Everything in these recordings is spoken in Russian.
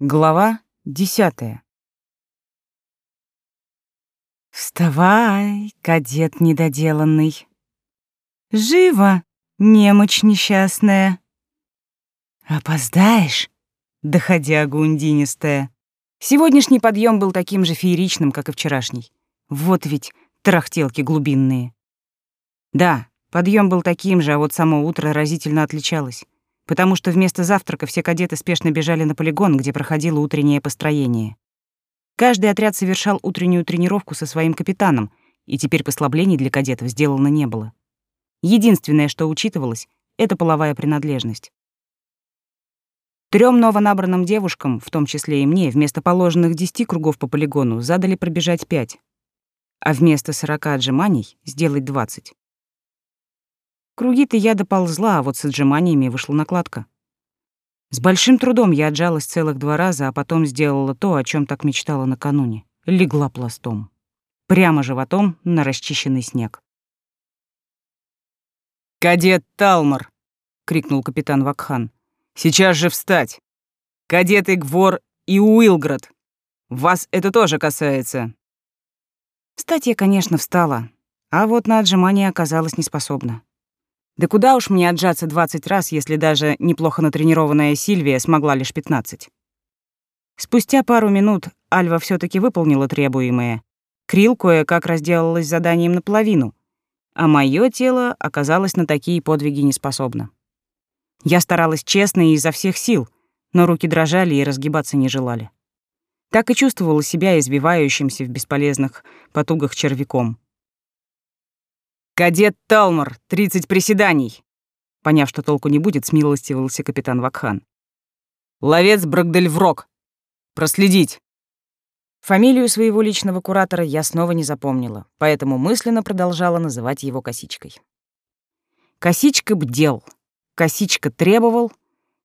Глава десятая. Вставай, кадет недоделанный. Живо, немочь несчастная. Опоздаешь, доходя гундинистая. Сегодняшний подъем был таким же фееричным, как и вчерашний. Вот ведь трахтелки глубинные. Да, подъем был таким же, а вот само утро разительно отличалось потому что вместо завтрака все кадеты спешно бежали на полигон, где проходило утреннее построение. Каждый отряд совершал утреннюю тренировку со своим капитаном, и теперь послаблений для кадетов сделано не было. Единственное, что учитывалось, — это половая принадлежность. Трём новонабранным девушкам, в том числе и мне, вместо положенных десяти кругов по полигону задали пробежать пять, а вместо сорока отжиманий — сделать двадцать. Круги-то я доползла, а вот с отжиманиями вышла накладка. С большим трудом я отжалась целых два раза, а потом сделала то, о чем так мечтала накануне. Легла пластом. Прямо животом на расчищенный снег. «Кадет Талмор!» — крикнул капитан Вакхан. «Сейчас же встать! Кадеты Гвор и Уилград! Вас это тоже касается!» Встать я, конечно, встала, а вот на отжимания оказалась неспособна. Да куда уж мне отжаться 20 раз, если даже неплохо натренированная Сильвия смогла лишь 15. Спустя пару минут Альва все таки выполнила требуемое. Крил кое-как разделалась заданием наполовину, а мое тело оказалось на такие подвиги неспособно. Я старалась честно и изо всех сил, но руки дрожали и разгибаться не желали. Так и чувствовала себя избивающимся в бесполезных потугах червяком. «Кадет Талмор, 30 приседаний!» Поняв, что толку не будет, смилостивился капитан Вакхан. «Ловец Брагдельврок! Проследить!» Фамилию своего личного куратора я снова не запомнила, поэтому мысленно продолжала называть его Косичкой. Косичка бдел, Косичка требовал,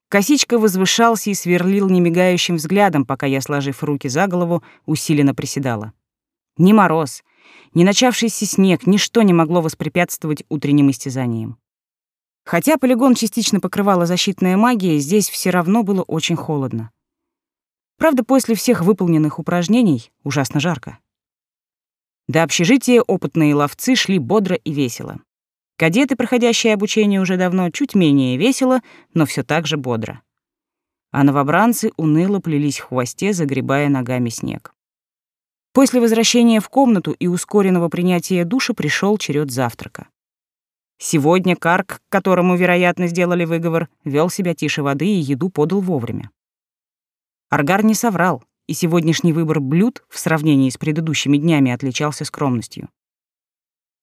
Косичка возвышался и сверлил немигающим взглядом, пока я, сложив руки за голову, усиленно приседала. Ни мороз, ни начавшийся снег, ничто не могло воспрепятствовать утренним истязаниям. Хотя полигон частично покрывала защитная магия, здесь все равно было очень холодно. Правда, после всех выполненных упражнений ужасно жарко. До общежития опытные ловцы шли бодро и весело. Кадеты, проходящие обучение уже давно, чуть менее весело, но все так же бодро. А новобранцы уныло плелись в хвосте, загребая ногами снег. После возвращения в комнату и ускоренного принятия душа пришел черед завтрака. Сегодня Карк, которому, вероятно, сделали выговор, вел себя тише воды и еду подал вовремя. Аргар не соврал, и сегодняшний выбор блюд в сравнении с предыдущими днями отличался скромностью.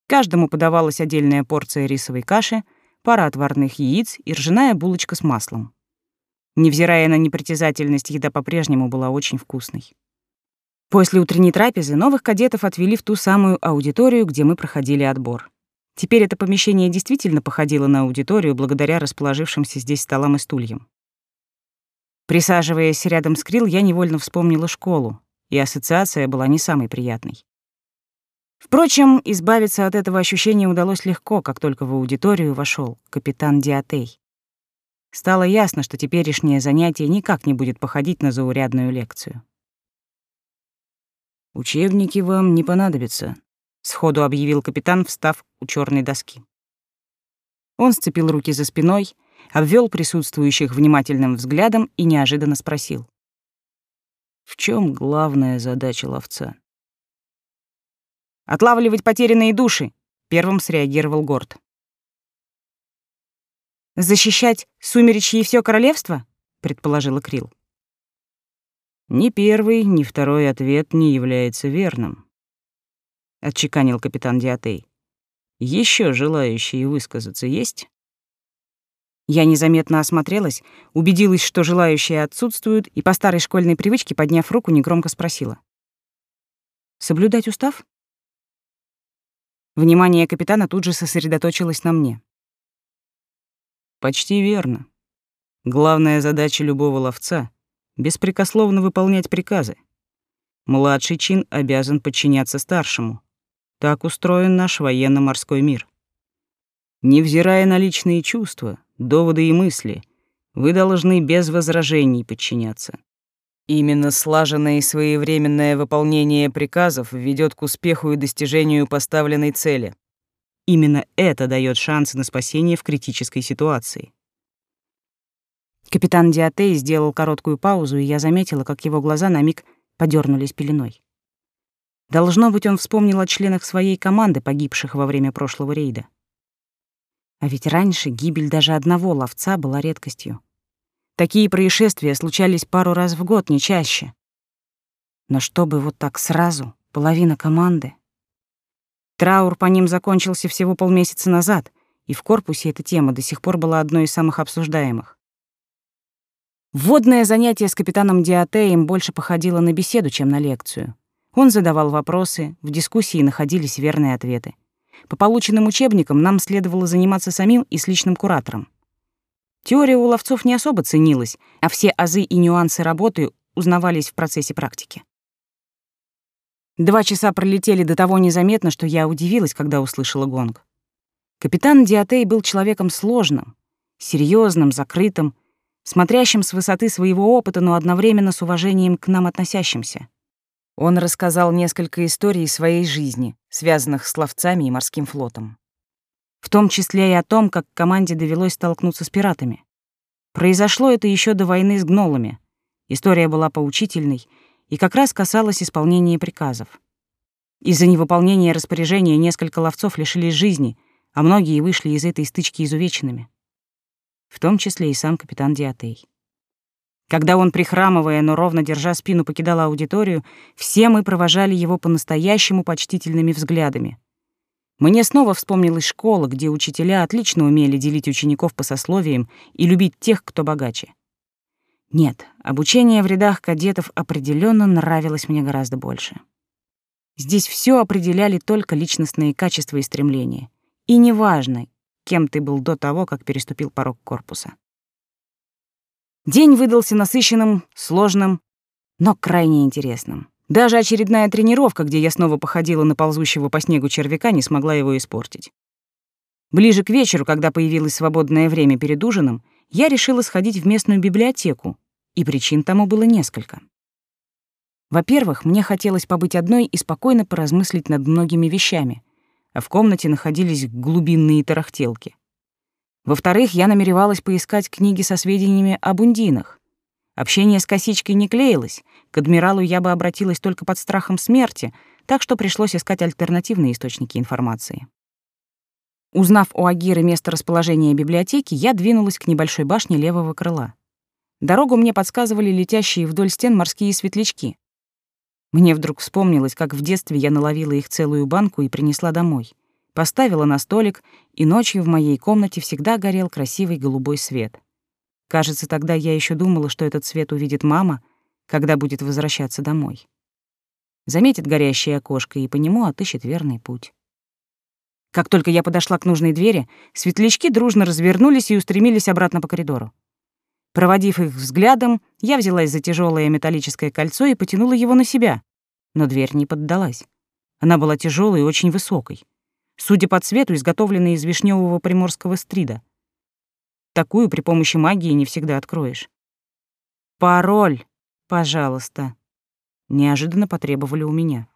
Каждому подавалась отдельная порция рисовой каши, пара отварных яиц и ржаная булочка с маслом. Невзирая на непритязательность, еда по-прежнему была очень вкусной. После утренней трапезы новых кадетов отвели в ту самую аудиторию, где мы проходили отбор. Теперь это помещение действительно походило на аудиторию благодаря расположившимся здесь столам и стульям. Присаживаясь рядом с Крил, я невольно вспомнила школу, и ассоциация была не самой приятной. Впрочем, избавиться от этого ощущения удалось легко, как только в аудиторию вошел капитан Диатей. Стало ясно, что теперешнее занятие никак не будет походить на заурядную лекцию. «Учебники вам не понадобятся», — сходу объявил капитан, встав у черной доски. Он сцепил руки за спиной, обвел присутствующих внимательным взглядом и неожиданно спросил. «В чем главная задача ловца?» «Отлавливать потерянные души», — первым среагировал Горд. «Защищать сумеречье и все королевство?» — предположила Крил. Ни первый, ни второй ответ не является верным, отчеканил капитан Диатей. Еще желающие высказаться есть? Я незаметно осмотрелась, убедилась, что желающие отсутствуют, и по старой школьной привычке, подняв руку, негромко спросила. «Соблюдать устав?» Внимание капитана тут же сосредоточилось на мне. «Почти верно. Главная задача любого ловца беспрекословно выполнять приказы. Младший чин обязан подчиняться старшему. Так устроен наш военно-морской мир. Невзирая на личные чувства, доводы и мысли, вы должны без возражений подчиняться. Именно слаженное и своевременное выполнение приказов ведет к успеху и достижению поставленной цели. Именно это дает шансы на спасение в критической ситуации. Капитан Диатей сделал короткую паузу, и я заметила, как его глаза на миг подернулись пеленой. Должно быть, он вспомнил о членах своей команды, погибших во время прошлого рейда. А ведь раньше гибель даже одного ловца была редкостью. Такие происшествия случались пару раз в год, не чаще. Но чтобы вот так сразу, половина команды. Траур по ним закончился всего полмесяца назад, и в корпусе эта тема до сих пор была одной из самых обсуждаемых. Вводное занятие с капитаном Диатеем больше походило на беседу, чем на лекцию. Он задавал вопросы, в дискуссии находились верные ответы. По полученным учебникам нам следовало заниматься самим и с личным куратором. Теория у ловцов не особо ценилась, а все азы и нюансы работы узнавались в процессе практики. Два часа пролетели до того незаметно, что я удивилась, когда услышала гонг. Капитан Диатей был человеком сложным, серьезным, закрытым, смотрящим с высоты своего опыта, но одновременно с уважением к нам относящимся. Он рассказал несколько историй своей жизни, связанных с ловцами и морским флотом в том числе и о том, как команде довелось столкнуться с пиратами. Произошло это еще до войны с гнолами. История была поучительной и как раз касалась исполнения приказов. Из-за невыполнения распоряжения несколько ловцов лишились жизни, а многие вышли из этой стычки изувеченными. В том числе и сам капитан Диатей. Когда он, прихрамывая, но ровно держа спину, покидал аудиторию, все мы провожали его по-настоящему почтительными взглядами — мне снова вспомнилась школа, где учителя отлично умели делить учеников по сословиям и любить тех, кто богаче. Нет, обучение в рядах кадетов определенно нравилось мне гораздо больше. Здесь все определяли только личностные качества и стремления. И неважно, кем ты был до того, как переступил порог корпуса. День выдался насыщенным, сложным, но крайне интересным. Даже очередная тренировка, где я снова походила на ползущего по снегу червяка, не смогла его испортить. Ближе к вечеру, когда появилось свободное время перед ужином, я решила сходить в местную библиотеку, и причин тому было несколько. Во-первых, мне хотелось побыть одной и спокойно поразмыслить над многими вещами, а в комнате находились глубинные тарахтелки. Во-вторых, я намеревалась поискать книги со сведениями об ундинах. Общение с косичкой не клеилось, к адмиралу я бы обратилась только под страхом смерти, так что пришлось искать альтернативные источники информации. Узнав у Агиры место расположения библиотеки, я двинулась к небольшой башне левого крыла. Дорогу мне подсказывали летящие вдоль стен морские светлячки. Мне вдруг вспомнилось, как в детстве я наловила их целую банку и принесла домой. Поставила на столик, и ночью в моей комнате всегда горел красивый голубой свет. Кажется, тогда я еще думала, что этот свет увидит мама, когда будет возвращаться домой. Заметит горящее окошко и по нему отыщет верный путь. Как только я подошла к нужной двери, светлячки дружно развернулись и устремились обратно по коридору. Проводив их взглядом, я взялась за тяжелое металлическое кольцо и потянула его на себя, но дверь не поддалась. Она была тяжелой и очень высокой. Судя по цвету, изготовленной из вишневого приморского стрида. Такую при помощи магии не всегда откроешь. «Пароль!» «Пожалуйста», — неожиданно потребовали у меня.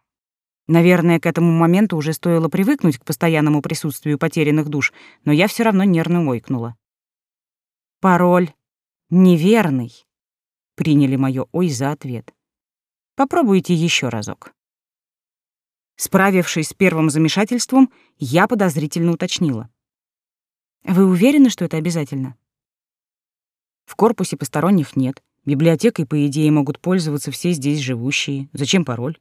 Наверное, к этому моменту уже стоило привыкнуть к постоянному присутствию потерянных душ, но я все равно нервно ойкнула. «Пароль неверный», — приняли моё «ой» за ответ. «Попробуйте еще разок». Справившись с первым замешательством, я подозрительно уточнила. «Вы уверены, что это обязательно?» В корпусе посторонних нет, Библиотекой, по идее, могут пользоваться все здесь живущие. Зачем пароль?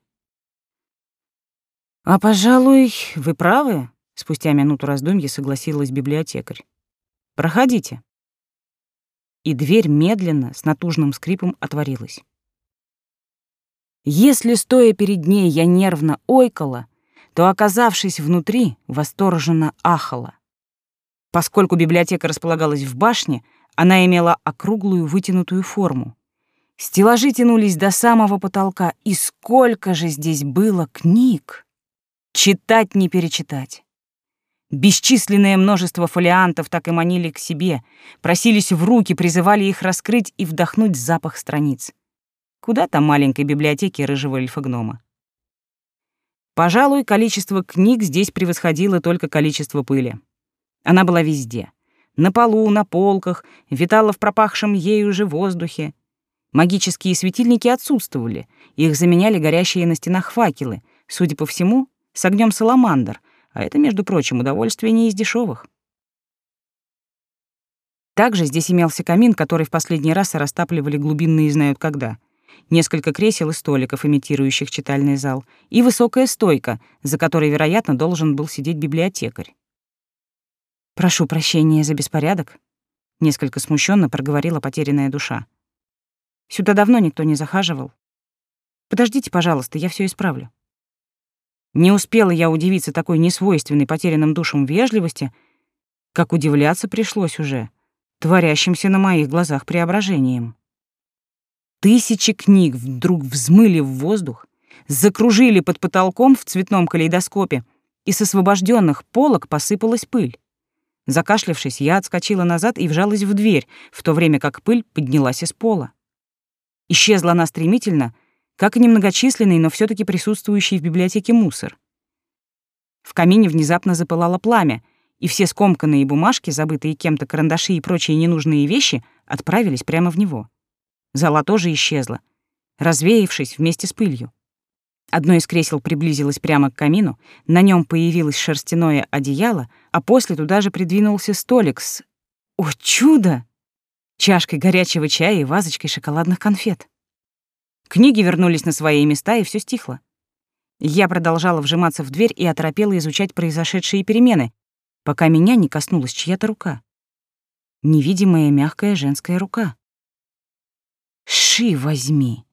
А, пожалуй, вы правы, спустя минуту раздумья согласилась библиотекарь. Проходите. И дверь медленно, с натужным скрипом отворилась. Если, стоя перед ней, я нервно ойкала, то, оказавшись внутри, восторженно ахала. Поскольку библиотека располагалась в башне, она имела округлую вытянутую форму. Стеллажи тянулись до самого потолка, и сколько же здесь было книг! Читать не перечитать. Бесчисленное множество фолиантов так и манили к себе, просились в руки, призывали их раскрыть и вдохнуть запах страниц. Куда там маленькой библиотеки рыжего эльфа-гнома? Пожалуй, количество книг здесь превосходило только количество пыли. Она была везде. На полу, на полках, витала в пропахшем ею же воздухе. Магические светильники отсутствовали, их заменяли горящие на стенах факелы, судя по всему, с огнем саламандр, а это, между прочим, удовольствие не из дешевых. Также здесь имелся камин, который в последний раз растапливали глубинные знают когда. Несколько кресел и столиков, имитирующих читальный зал, и высокая стойка, за которой, вероятно, должен был сидеть библиотекарь. «Прошу прощения за беспорядок», — несколько смущенно проговорила потерянная душа. «Сюда давно никто не захаживал. Подождите, пожалуйста, я все исправлю». Не успела я удивиться такой несвойственной потерянным душам вежливости, как удивляться пришлось уже творящимся на моих глазах преображением. Тысячи книг вдруг взмыли в воздух, закружили под потолком в цветном калейдоскопе, и с освобожденных полок посыпалась пыль. Закашлявшись, я отскочила назад и вжалась в дверь, в то время как пыль поднялась из пола. Исчезла она стремительно, как и немногочисленный, но все таки присутствующий в библиотеке мусор. В камине внезапно запылало пламя — и все скомканные бумажки, забытые кем-то карандаши и прочие ненужные вещи отправились прямо в него. Зала тоже исчезла, развеявшись вместе с пылью. Одно из кресел приблизилось прямо к камину, на нем появилось шерстяное одеяло, а после туда же придвинулся столик с... О, чудо! Чашкой горячего чая и вазочкой шоколадных конфет. Книги вернулись на свои места, и все стихло. Я продолжала вжиматься в дверь и оторопела изучать произошедшие перемены, пока меня не коснулась чья-то рука. Невидимая мягкая женская рука. Ши возьми.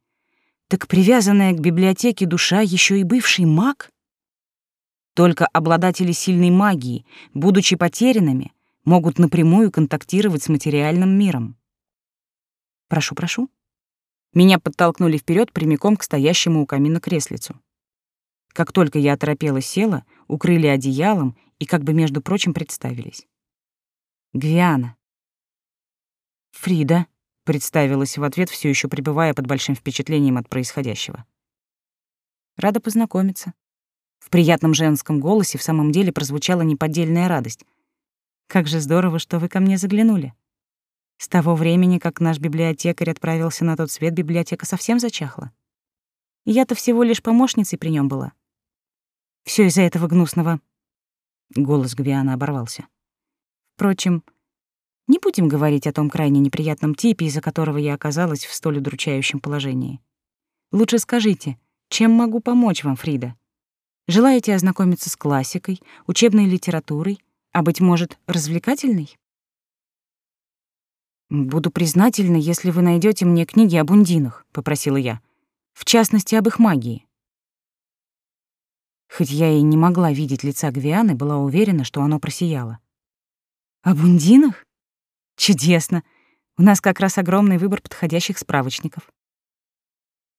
Так привязанная к библиотеке душа еще и бывший маг? Только обладатели сильной магии, будучи потерянными, могут напрямую контактировать с материальным миром. Прошу, прошу. Меня подтолкнули вперед прямиком к стоящему у камина креслицу. Как только я оторопела села, укрыли одеялом и как бы, между прочим, представились. Гвиана. Фрида представилась в ответ, все еще пребывая под большим впечатлением от происходящего. Рада познакомиться. В приятном женском голосе в самом деле прозвучала неподдельная радость. Как же здорово, что вы ко мне заглянули. С того времени, как наш библиотекарь отправился на тот свет, библиотека совсем зачахла. Я-то всего лишь помощницей при нем была. Все из-за этого гнусного Голос Гвиана оборвался. Впрочем, не будем говорить о том крайне неприятном типе, из-за которого я оказалась в столь удручающем положении. Лучше скажите, чем могу помочь вам, Фрида? Желаете ознакомиться с классикой, учебной литературой, а, быть может, развлекательной? «Буду признательна, если вы найдете мне книги об ундинах», — попросила я. «В частности, об их магии». Хоть я и не могла видеть лица Гвианы, была уверена, что оно просияло. «О бундинах? Чудесно! У нас как раз огромный выбор подходящих справочников».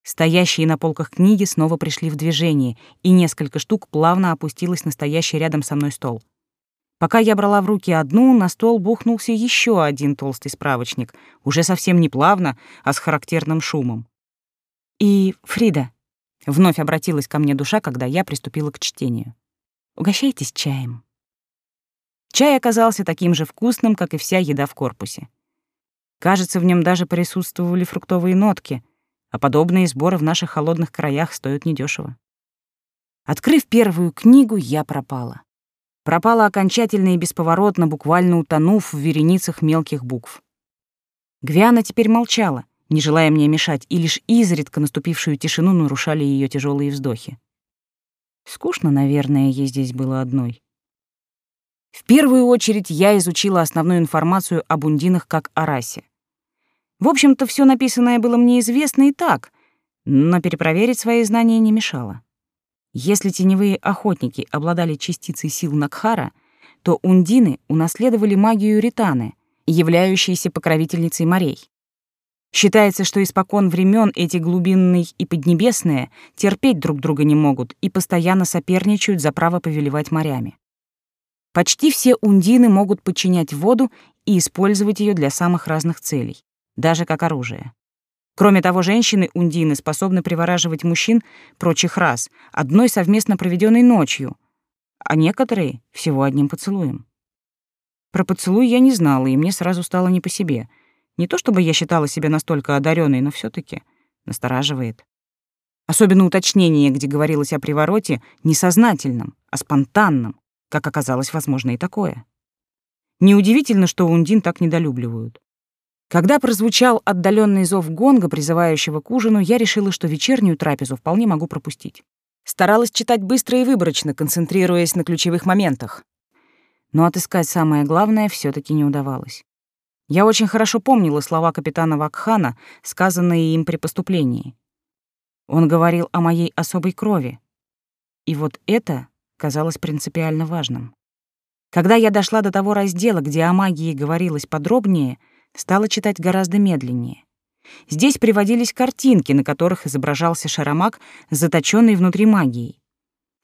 Стоящие на полках книги снова пришли в движение, и несколько штук плавно опустилось на стоящий рядом со мной стол. Пока я брала в руки одну, на стол бухнулся еще один толстый справочник, уже совсем не плавно, а с характерным шумом. И, Фрида, Вновь обратилась ко мне душа, когда я приступила к чтению. «Угощайтесь чаем». Чай оказался таким же вкусным, как и вся еда в корпусе. Кажется, в нем даже присутствовали фруктовые нотки, а подобные сборы в наших холодных краях стоят недешево. Открыв первую книгу, я пропала. Пропала окончательно и бесповоротно, буквально утонув в вереницах мелких букв. Гвиана теперь молчала, не желая мне мешать, и лишь изредка наступившую тишину нарушали ее тяжелые вздохи. Скучно, наверное, ей здесь было одной. В первую очередь я изучила основную информацию об ундинах как о расе. В общем-то, все написанное было мне известно и так, но перепроверить свои знания не мешало. Если теневые охотники обладали частицей сил Накхара, то ундины унаследовали магию Ританы, являющейся покровительницей морей. Считается, что испокон времен эти глубинные и поднебесные терпеть друг друга не могут и постоянно соперничают за право повелевать морями. Почти все ундины могут подчинять воду и использовать ее для самых разных целей, даже как оружие. Кроме того, женщины-ундины способны привораживать мужчин прочих рас одной совместно проведенной ночью, а некоторые — всего одним поцелуем. Про поцелуй я не знала, и мне сразу стало не по себе. Не то чтобы я считала себя настолько одаренной, но все таки настораживает. Особенно уточнение, где говорилось о привороте не сознательном, а спонтанном, как оказалось, возможно и такое. Неудивительно, что ундин так недолюбливают. Когда прозвучал отдаленный зов гонга, призывающего к ужину, я решила, что вечернюю трапезу вполне могу пропустить. Старалась читать быстро и выборочно, концентрируясь на ключевых моментах. Но отыскать самое главное все таки не удавалось. Я очень хорошо помнила слова капитана Вакхана, сказанные им при поступлении. Он говорил о моей особой крови. И вот это казалось принципиально важным. Когда я дошла до того раздела, где о магии говорилось подробнее — стала читать гораздо медленнее. Здесь приводились картинки, на которых изображался шаромаг, заточенный внутри магией.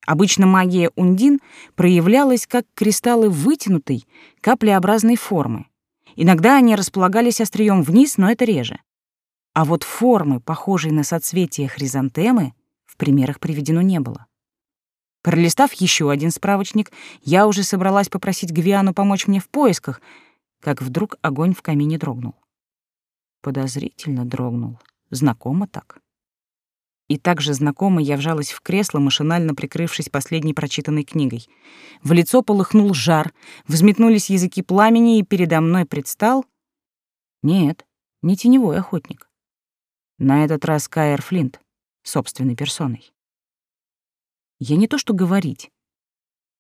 Обычно магия ундин проявлялась как кристаллы вытянутой, каплеобразной формы. Иногда они располагались острием вниз, но это реже. А вот формы, похожей на соцветия хризантемы, в примерах приведено не было. Пролистав еще один справочник, я уже собралась попросить Гвиану помочь мне в поисках — как вдруг огонь в камине дрогнул. Подозрительно дрогнул. Знакомо так. И также знакомо я вжалась в кресло, машинально прикрывшись последней прочитанной книгой. В лицо полыхнул жар, взметнулись языки пламени, и передо мной предстал... Нет, не теневой охотник. На этот раз Каэр Флинт, собственной персоной. Я не то что говорить,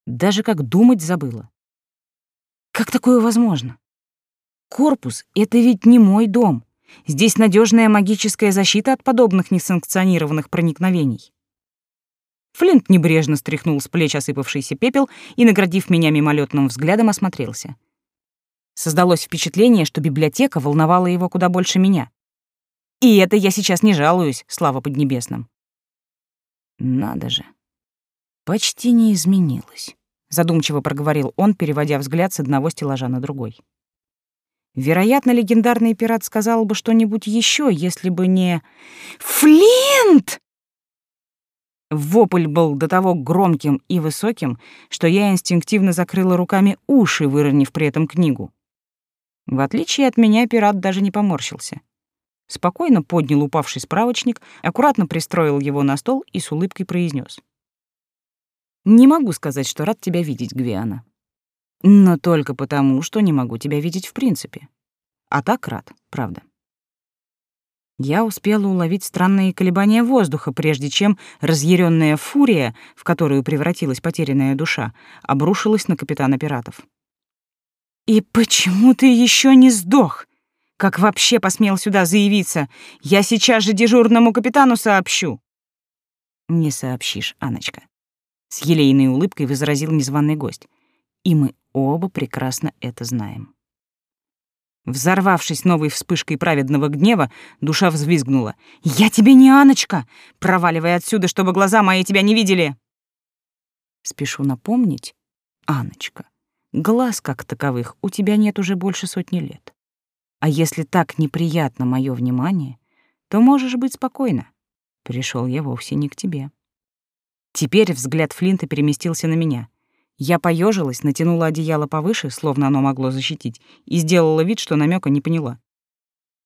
даже как думать забыла. Как такое возможно? Корпус — это ведь не мой дом. Здесь надежная магическая защита от подобных несанкционированных проникновений. Флинт небрежно стряхнул с плеч осыпавшийся пепел и, наградив меня мимолетным взглядом, осмотрелся. Создалось впечатление, что библиотека волновала его куда больше меня. И это я сейчас не жалуюсь, слава поднебесным. Надо же. Почти не изменилось, задумчиво проговорил он, переводя взгляд с одного стеллажа на другой. Вероятно, легендарный пират сказал бы что-нибудь еще, если бы не... «Флинт!» Вопль был до того громким и высоким, что я инстинктивно закрыла руками уши, выронив при этом книгу. В отличие от меня, пират даже не поморщился. Спокойно поднял упавший справочник, аккуратно пристроил его на стол и с улыбкой произнес: «Не могу сказать, что рад тебя видеть, Гвиана. Но только потому, что не могу тебя видеть в принципе. А так рад, правда. Я успела уловить странные колебания воздуха, прежде чем разъяренная фурия, в которую превратилась потерянная душа, обрушилась на капитана пиратов. «И почему ты еще не сдох? Как вообще посмел сюда заявиться? Я сейчас же дежурному капитану сообщу!» «Не сообщишь, Аночка», — с елейной улыбкой возразил незваный гость. «И мы Оба прекрасно это знаем. Взорвавшись новой вспышкой праведного гнева, душа взвизгнула. «Я тебе не Аночка! Проваливай отсюда, чтобы глаза мои тебя не видели!» Спешу напомнить, Аночка, глаз как таковых у тебя нет уже больше сотни лет. А если так неприятно мое внимание, то можешь быть спокойна. Пришел я вовсе не к тебе. Теперь взгляд Флинта переместился на меня — я поежилась, натянула одеяло повыше, словно оно могло защитить, и сделала вид, что намека не поняла.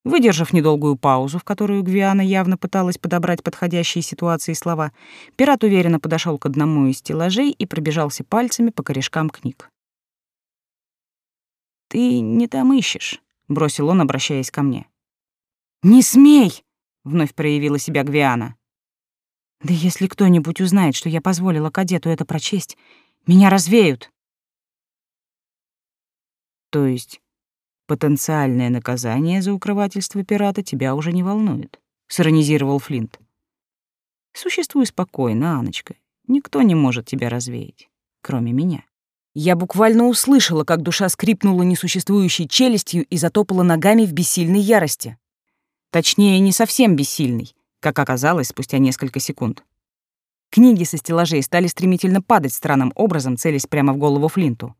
Выдержав недолгую паузу, в которую Гвиана явно пыталась подобрать подходящие ситуации слова, пират уверенно подошел к одному из стеллажей и пробежался пальцами по корешкам книг. «Ты не там ищешь», — бросил он, обращаясь ко мне. «Не смей!» — вновь проявила себя Гвиана. «Да если кто-нибудь узнает, что я позволила кадету это прочесть, меня развеют. То есть потенциальное наказание за укрывательство пирата тебя уже не волнует, сиронизировал Флинт. Существуй спокойно, Аночка. Никто не может тебя развеять, кроме меня. Я буквально услышала, как душа скрипнула несуществующей челюстью и затопала ногами в бессильной ярости. Точнее, не совсем бессильной, как оказалось спустя несколько секунд. Книги со стеллажей стали стремительно падать странным образом, целясь прямо в голову Флинту.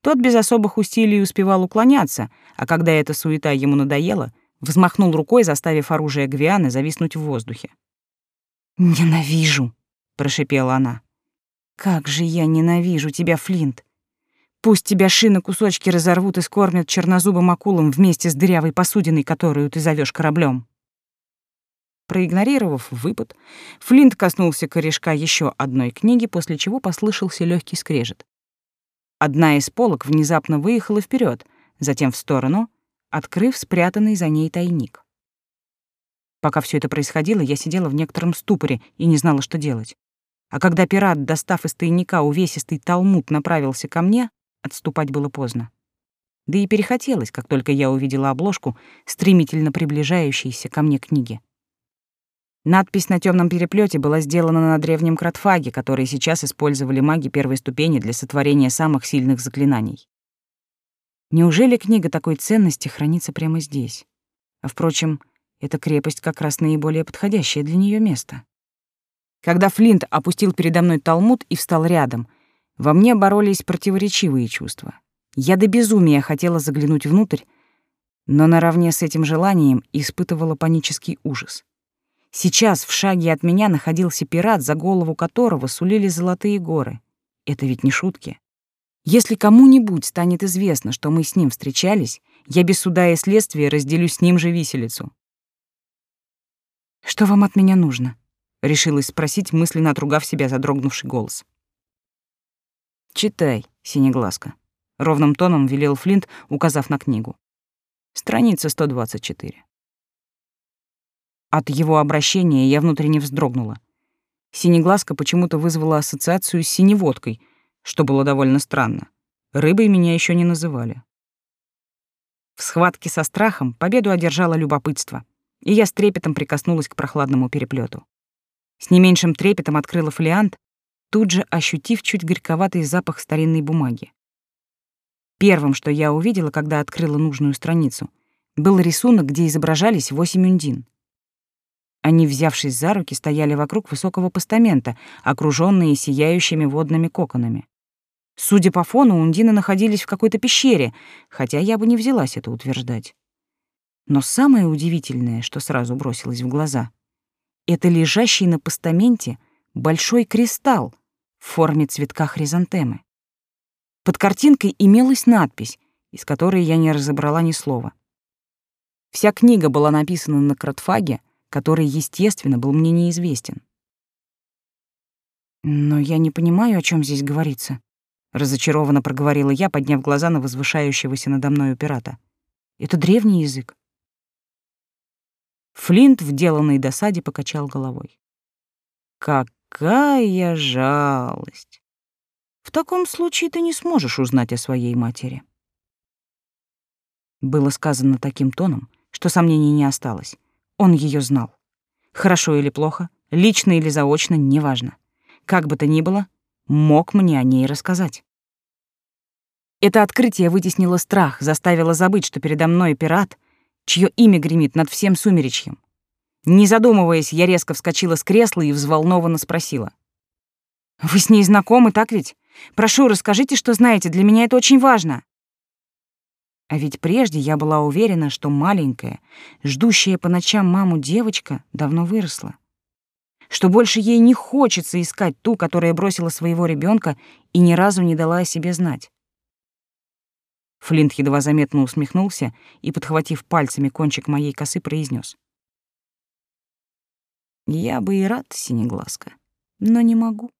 Тот без особых усилий успевал уклоняться, а когда эта суета ему надоела, взмахнул рукой, заставив оружие Гвианы зависнуть в воздухе. «Ненавижу!» — прошипела она. «Как же я ненавижу тебя, Флинт! Пусть тебя шины кусочки разорвут и скормят чернозубым акулам вместе с дырявой посудиной, которую ты зовешь кораблем. Проигнорировав выпад, Флинт коснулся корешка еще одной книги, после чего послышался легкий скрежет. Одна из полок внезапно выехала вперед, затем в сторону, открыв спрятанный за ней тайник. Пока все это происходило, я сидела в некотором ступоре и не знала, что делать. А когда пират, достав из тайника увесистый талмуд, направился ко мне, Отступать было поздно. Да и перехотелось, как только я увидела обложку, стремительно приближающейся ко мне книги. Надпись на темном переплете была сделана на древнем кратфаге, который сейчас использовали маги первой ступени для сотворения самых сильных заклинаний. Неужели книга такой ценности хранится прямо здесь? А впрочем, эта крепость как раз наиболее подходящее для нее место. Когда Флинт опустил передо мной талмуд и встал рядом, во мне боролись противоречивые чувства. Я до безумия хотела заглянуть внутрь, но наравне с этим желанием испытывала панический ужас. Сейчас в шаге от меня находился пират, за голову которого сулили золотые горы. Это ведь не шутки. Если кому-нибудь станет известно, что мы с ним встречались, я без суда и следствия разделю с ним же виселицу. «Что вам от меня нужно?» — решилась спросить, мысленно отругав себя за дрогнувший голос. «Читай, синеглазка», — ровным тоном велел Флинт, указав на книгу. Страница 124. От его обращения я внутренне вздрогнула. Синеглазка почему-то вызвала ассоциацию с синеводкой, что было довольно странно. Рыбой меня еще не называли. В схватке со страхом победу одержало любопытство, и я с трепетом прикоснулась к прохладному переплету. С не меньшим трепетом открыла фолиант тут же ощутив чуть горьковатый запах старинной бумаги. Первым, что я увидела, когда открыла нужную страницу, был рисунок, где изображались восемь ундин. Они, взявшись за руки, стояли вокруг высокого постамента, окружённые сияющими водными коконами. Судя по фону, ундины находились в какой-то пещере, хотя я бы не взялась это утверждать. Но самое удивительное, что сразу бросилось в глаза, это лежащий на постаменте большой кристалл в форме цветка хризантемы. Под картинкой имелась надпись, из которой я не разобрала ни слова. Вся книга была написана на кратфаге, который, естественно, был мне неизвестен. «Но я не понимаю, о чем здесь говорится», — разочарованно проговорила я, подняв глаза на возвышающегося надо мной пирата. «Это древний язык». Флинт в деланной досаде покачал головой. «Как Какая жалость! В таком случае ты не сможешь узнать о своей матери. Было сказано таким тоном, что сомнений не осталось. Он ее знал. Хорошо или плохо, лично или заочно, неважно. Как бы то ни было, мог мне о ней рассказать. Это открытие вытеснило страх, заставило забыть, что передо мной пират, чье имя гремит над всем сумеречьем, не задумываясь, я резко вскочила с кресла и взволнованно спросила. «Вы с ней знакомы, так ведь? Прошу, расскажите, что знаете, для меня это очень важно». А ведь прежде я была уверена, что маленькая, ждущая по ночам маму девочка давно выросла. Что больше ей не хочется искать ту, которая бросила своего ребенка и ни разу не дала о себе знать. Флинт едва заметно усмехнулся и, подхватив пальцами кончик моей косы, произнес: я бы и рад, Синеглазка, но не могу.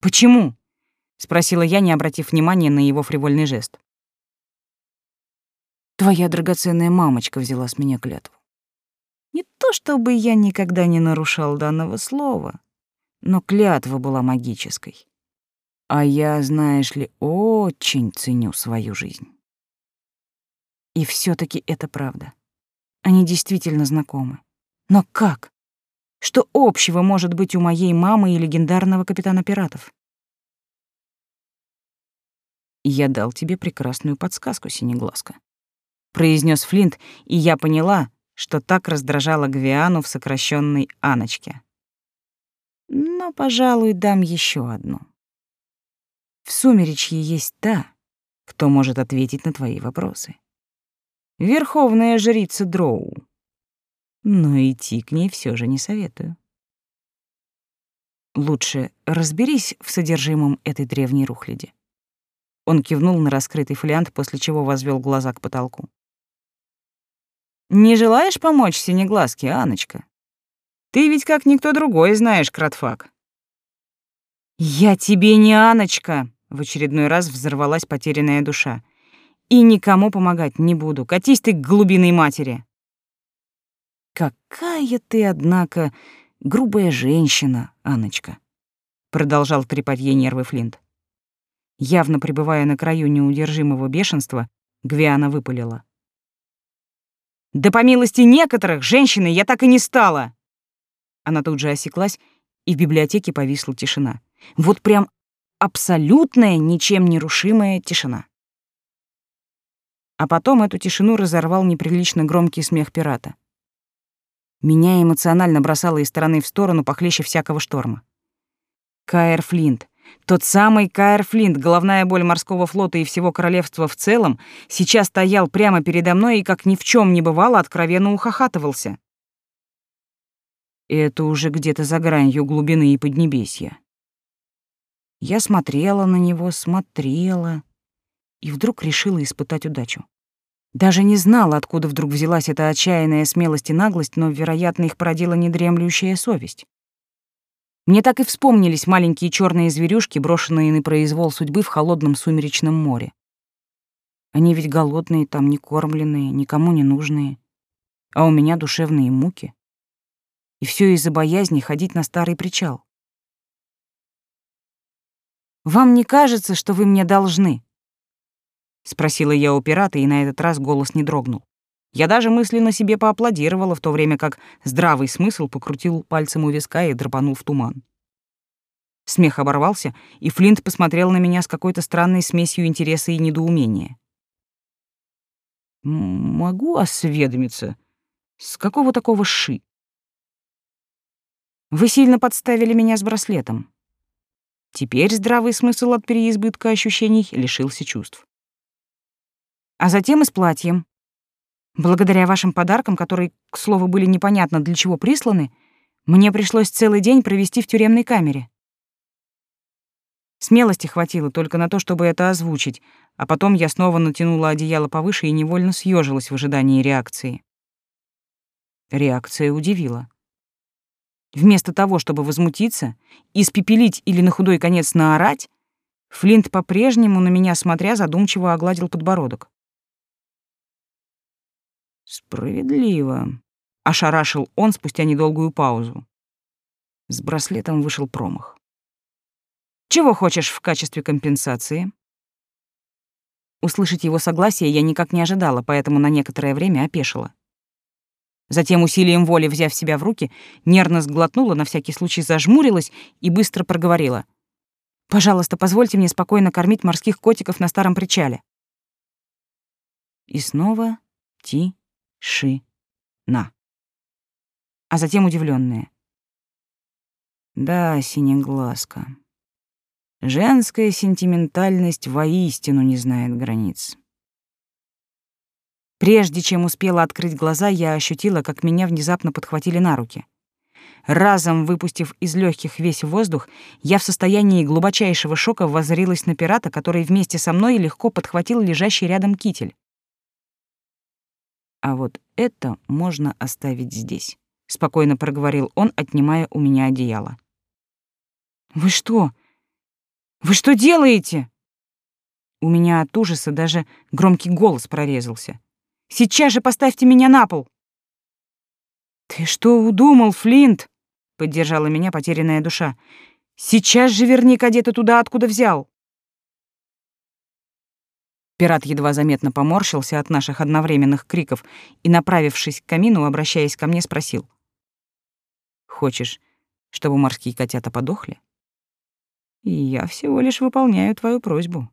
Почему? спросила я, не обратив внимания на его фривольный жест. Твоя драгоценная мамочка взяла с меня клятву. Не то чтобы я никогда не нарушал данного слова, но клятва была магической. А я, знаешь ли, очень ценю свою жизнь. И все таки это правда. Они действительно знакомы. Но как? Что общего может быть у моей мамы и легендарного капитана пиратов? «Я дал тебе прекрасную подсказку, Синеглазка», — произнес Флинт, и я поняла, что так раздражала Гвиану в сокращенной Аночке. Но, пожалуй, дам еще одну. В сумеречье есть та, кто может ответить на твои вопросы. верховная жрица Дроу. Но идти к ней все же не советую. Лучше разберись в содержимом этой древней рухляди. Он кивнул на раскрытый фолиант, после чего возвел глаза к потолку. «Не желаешь помочь синеглазке, Аночка? Ты ведь как никто другой знаешь кратфак». «Я тебе не Аночка!» — в очередной раз взорвалась потерянная душа. «И никому помогать не буду. Катись ты к глубиной матери!» «Какая ты, однако, грубая женщина, Аночка!» — продолжал трепать ей нервы Флинт. Явно пребывая на краю неудержимого бешенства, Гвиана выпалила. «Да по милости некоторых, женщиной я так и не стала!» Она тут же осеклась, и в библиотеке повисла тишина. Вот прям абсолютная, ничем не рушимая тишина. А потом эту тишину разорвал неприлично громкий смех пирата. Меня эмоционально бросало из стороны в сторону похлеще всякого шторма. Каэр Флинт, тот самый Каэр Флинт, головная боль морского флота и всего королевства в целом, сейчас стоял прямо передо мной и, как ни в чем не бывало, откровенно ухахатывался. Это уже где-то за гранью глубины и поднебесья. Я смотрела на него, смотрела, и вдруг решила испытать удачу. Даже не знала, откуда вдруг взялась эта отчаянная смелость и наглость, но, вероятно, их породила недремлющая совесть. Мне так и вспомнились маленькие черные зверюшки, брошенные на произвол судьбы в холодном сумеречном море. Они ведь голодные там, не кормленные, никому не нужные. А у меня душевные муки. И все из-за боязни ходить на старый причал. «Вам не кажется, что вы мне должны?» — спросила я у пирата, и на этот раз голос не дрогнул. Я даже мысленно себе поаплодировала, в то время как здравый смысл покрутил пальцем у виска и драпанул в туман. Смех оборвался, и Флинт посмотрел на меня с какой-то странной смесью интереса и недоумения. «Могу осведомиться, с какого такого ши?» «Вы сильно подставили меня с браслетом». Теперь здравый смысл от переизбытка ощущений лишился чувств. А затем и с платьем. Благодаря вашим подаркам, которые, к слову, были непонятно для чего присланы, мне пришлось целый день провести в тюремной камере. Смелости хватило только на то, чтобы это озвучить, а потом я снова натянула одеяло повыше и невольно съежилась в ожидании реакции. Реакция удивила. Вместо того, чтобы возмутиться, испепелить или на худой конец наорать, Флинт по-прежнему на меня смотря задумчиво огладил подбородок. Справедливо, ошарашил он спустя недолгую паузу. С браслетом вышел промах. Чего хочешь в качестве компенсации? Услышать его согласие я никак не ожидала, поэтому на некоторое время опешила. Затем усилием воли, взяв себя в руки, нервно сглотнула, на всякий случай зажмурилась и быстро проговорила. «Пожалуйста, позвольте мне спокойно кормить морских котиков на старом причале». И снова ти Ши-на. А затем удивленная. Да, синеглазка. Женская сентиментальность воистину не знает границ. Прежде чем успела открыть глаза, я ощутила, как меня внезапно подхватили на руки. Разом выпустив из легких весь воздух, я в состоянии глубочайшего шока воззрилась на пирата, который вместе со мной легко подхватил лежащий рядом китель. А вот это можно оставить здесь, спокойно проговорил он, отнимая у меня одеяло. Вы что? Вы что делаете? У меня от ужаса даже громкий голос прорезался. Сейчас же поставьте меня на пол. Ты что удумал, Флинт? поддержала меня потерянная душа. Сейчас же верни кадета туда, откуда взял. Пират едва заметно поморщился от наших одновременных криков и, направившись к камину, обращаясь ко мне, спросил. «Хочешь, чтобы морские котята подохли?» И «Я всего лишь выполняю твою просьбу.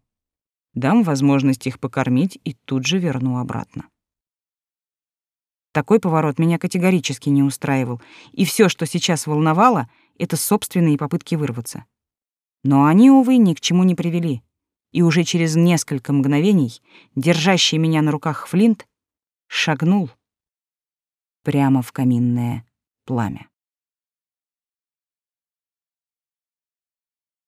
Дам возможность их покормить и тут же верну обратно». Такой поворот меня категорически не устраивал, и все, что сейчас волновало, — это собственные попытки вырваться. Но они, увы, ни к чему не привели — и уже через несколько мгновений держащий меня на руках Флинт шагнул прямо в каминное пламя.